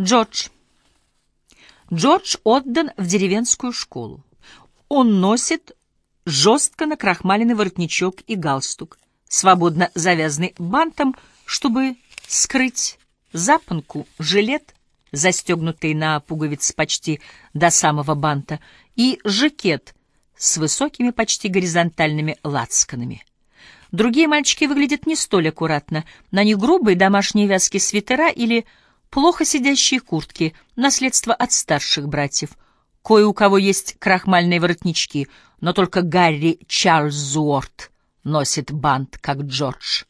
Джордж. Джордж отдан в деревенскую школу. Он носит жестко накрахмаленный воротничок и галстук, свободно завязанный бантом, чтобы скрыть запонку, жилет, застегнутый на пуговицы почти до самого банта, и жакет с высокими почти горизонтальными лацканами. Другие мальчики выглядят не столь аккуратно. На них грубые домашние вязки свитера или плохо сидящие куртки, наследство от старших братьев. Кое у кого есть крахмальные воротнички, но только Гарри Чарльзуорт носит бант, как Джордж.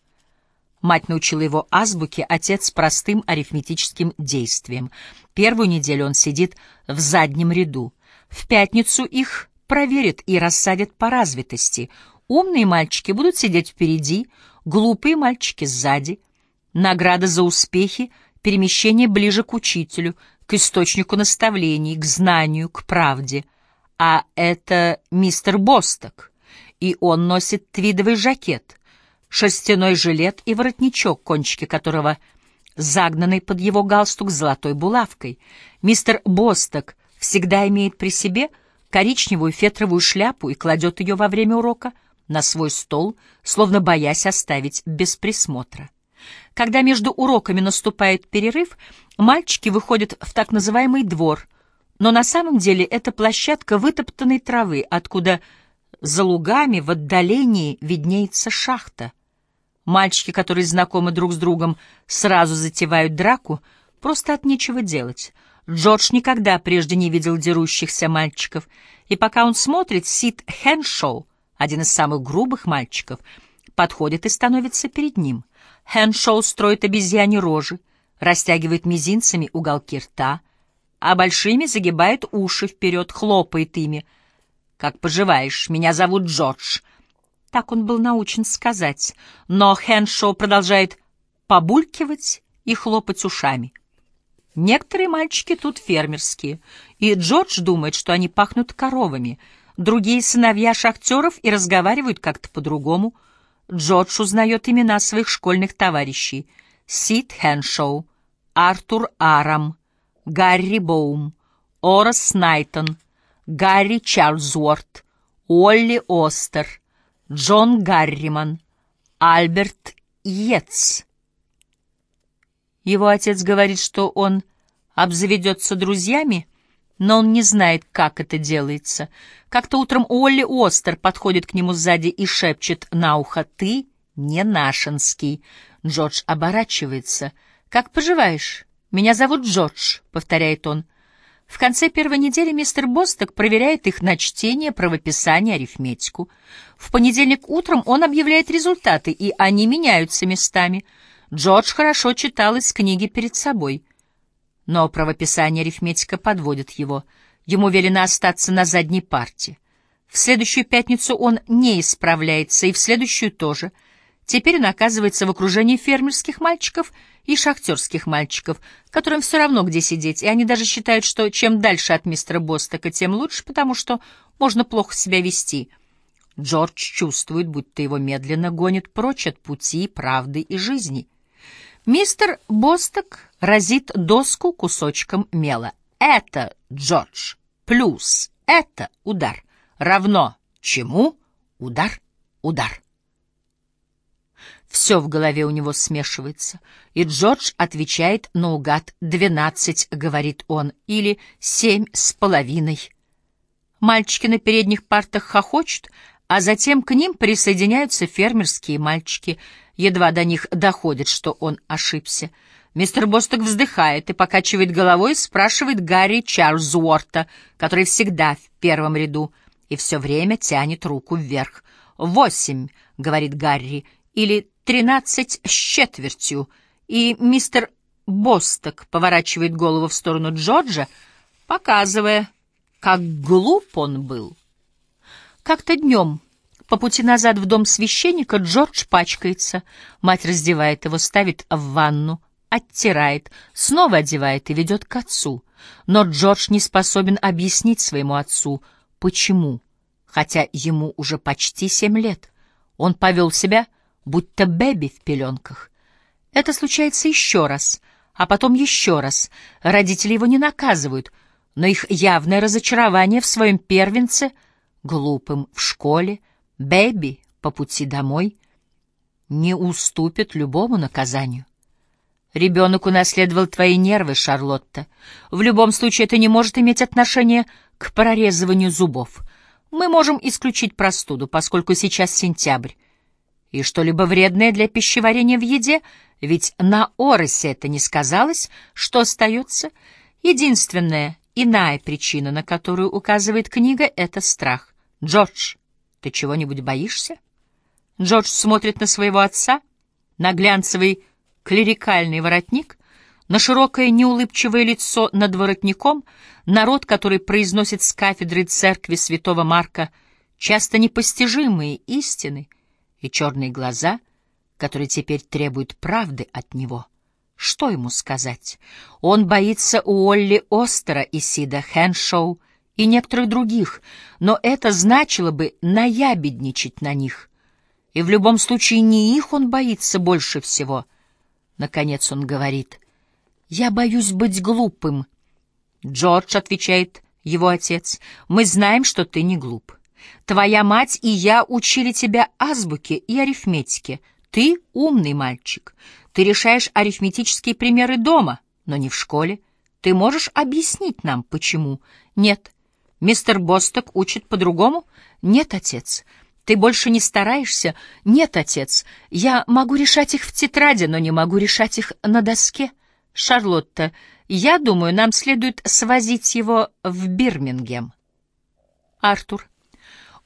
Мать научила его азбуке, отец — простым арифметическим действием. Первую неделю он сидит в заднем ряду. В пятницу их проверят и рассадят по развитости. Умные мальчики будут сидеть впереди, глупые мальчики сзади. Награда за успехи — перемещение ближе к учителю, к источнику наставлений, к знанию, к правде. А это мистер Босток, и он носит твидовый жакет — шерстяной жилет и воротничок, кончики которого загнаны под его галстук золотой булавкой. Мистер Босток всегда имеет при себе коричневую фетровую шляпу и кладет ее во время урока на свой стол, словно боясь оставить без присмотра. Когда между уроками наступает перерыв, мальчики выходят в так называемый двор, но на самом деле это площадка вытоптанной травы, откуда за лугами в отдалении виднеется шахта — Мальчики, которые знакомы друг с другом, сразу затевают драку, просто от нечего делать. Джордж никогда прежде не видел дерущихся мальчиков, и пока он смотрит, Сид Хеншоу, один из самых грубых мальчиков, подходит и становится перед ним. Хеншоу строит обезьяне рожи, растягивает мизинцами уголки рта, а большими загибает уши вперед, хлопает ими. «Как поживаешь? Меня зовут Джордж. Так он был научен сказать, но Хэншоу продолжает побулькивать и хлопать ушами. Некоторые мальчики тут фермерские, и Джордж думает, что они пахнут коровами. Другие сыновья шахтеров и разговаривают как-то по-другому. Джордж узнает имена своих школьных товарищей. Сид Хэншоу, Артур Арам, Гарри Боум, Орас Найтон, Гарри Чарльзворт, Олли Остер — Джон Гарриман, Альберт Йетс. Его отец говорит, что он обзаведется друзьями, но он не знает, как это делается. Как-то утром Олли Остер подходит к нему сзади и шепчет на ухо «Ты не нашинский». Джордж оборачивается. «Как поживаешь?» «Меня зовут Джордж», — повторяет он. В конце первой недели мистер Босток проверяет их на чтение, правописание, арифметику. В понедельник утром он объявляет результаты, и они меняются местами. Джордж хорошо читал из книги перед собой. Но правописание арифметика подводит его. Ему велено остаться на задней парте. В следующую пятницу он не исправляется, и в следующую тоже — Теперь он оказывается в окружении фермерских мальчиков и шахтерских мальчиков, которым все равно, где сидеть, и они даже считают, что чем дальше от мистера Бостока, тем лучше, потому что можно плохо себя вести. Джордж чувствует, будто его медленно гонит прочь от пути, правды и жизни. Мистер Босток разит доску кусочком мела. Это, Джордж, плюс это удар, равно чему? Удар, удар. Все в голове у него смешивается, и Джордж отвечает наугад «двенадцать», — говорит он, или «семь с половиной». Мальчики на передних партах хохочут, а затем к ним присоединяются фермерские мальчики. Едва до них доходит, что он ошибся. Мистер Босток вздыхает и покачивает головой, спрашивает Гарри Чарльзуорта, который всегда в первом ряду, и все время тянет руку вверх. «Восемь», — говорит Гарри, или тринадцать с четвертью, и мистер Босток поворачивает голову в сторону Джорджа, показывая, как глуп он был. Как-то днем по пути назад в дом священника Джордж пачкается. Мать раздевает его, ставит в ванну, оттирает, снова одевает и ведет к отцу. Но Джордж не способен объяснить своему отцу, почему, хотя ему уже почти семь лет. Он повел себя будто Бэби в пеленках. Это случается еще раз, а потом еще раз. Родители его не наказывают, но их явное разочарование в своем первенце, глупым в школе, бэби по пути домой, не уступит любому наказанию. Ребенок унаследовал твои нервы, Шарлотта. В любом случае это не может иметь отношения к прорезыванию зубов. Мы можем исключить простуду, поскольку сейчас сентябрь. И что-либо вредное для пищеварения в еде, ведь на Оросе это не сказалось, что остается. Единственная иная причина, на которую указывает книга, — это страх. Джордж, ты чего-нибудь боишься? Джордж смотрит на своего отца, на глянцевый клерикальный воротник, на широкое неулыбчивое лицо над воротником, народ, который произносит с кафедры церкви святого Марка часто непостижимые истины, и черные глаза, которые теперь требуют правды от него. Что ему сказать? Он боится Уолли Остера и Сида Хэншоу и некоторых других, но это значило бы наябедничать на них. И в любом случае не их он боится больше всего — Наконец он говорит, «Я боюсь быть глупым». «Джордж», — отвечает его отец, — «мы знаем, что ты не глуп. Твоя мать и я учили тебя азбуке и арифметике. Ты умный мальчик. Ты решаешь арифметические примеры дома, но не в школе. Ты можешь объяснить нам, почему?» «Нет». «Мистер Босток учит по-другому?» «Нет, отец». Ты больше не стараешься? Нет, отец. Я могу решать их в тетради, но не могу решать их на доске. Шарлотта, я думаю, нам следует свозить его в Бирмингем. Артур.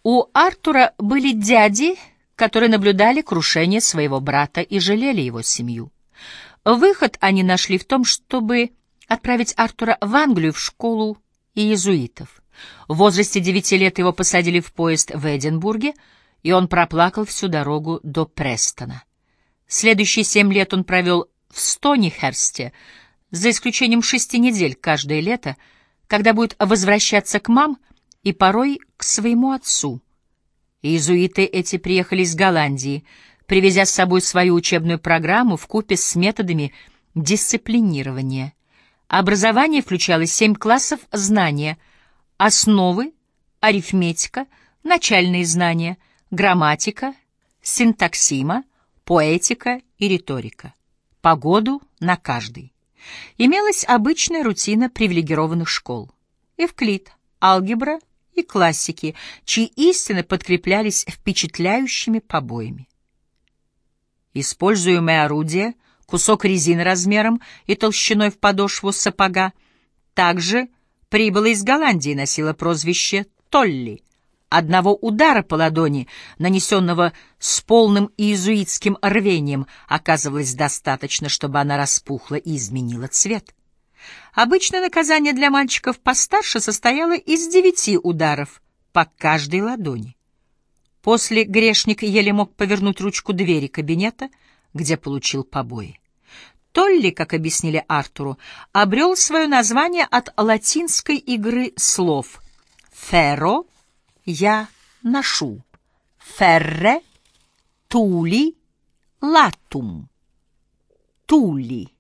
У Артура были дяди, которые наблюдали крушение своего брата и жалели его семью. Выход они нашли в том, чтобы отправить Артура в Англию в школу иезуитов. В возрасте девяти лет его посадили в поезд в Эдинбурге, и он проплакал всю дорогу до Престона. Следующие семь лет он провел в Стонихерсте, за исключением шести недель каждое лето, когда будет возвращаться к мам и порой к своему отцу. Иезуиты эти приехали из Голландии, привезя с собой свою учебную программу в купе с методами дисциплинирования. Образование включало семь классов знания — Основы, арифметика, начальные знания, грамматика, синтаксима, поэтика и риторика. Погоду на каждый. Имелась обычная рутина привилегированных школ. Эвклид, алгебра и классики, чьи истины подкреплялись впечатляющими побоями. Используемое орудие, кусок резины размером и толщиной в подошву сапога, также прибыла из Голландии носила прозвище Толли. Одного удара по ладони, нанесенного с полным иезуитским рвением, оказывалось достаточно, чтобы она распухла и изменила цвет. Обычное наказание для мальчиков постарше состояло из девяти ударов по каждой ладони. После грешник еле мог повернуть ручку двери кабинета, где получил побои. Толли, как объяснили Артуру, обрел свое название от латинской игры слов «ферро» — «я ношу», «ферре» — «тули», «латум», «тули».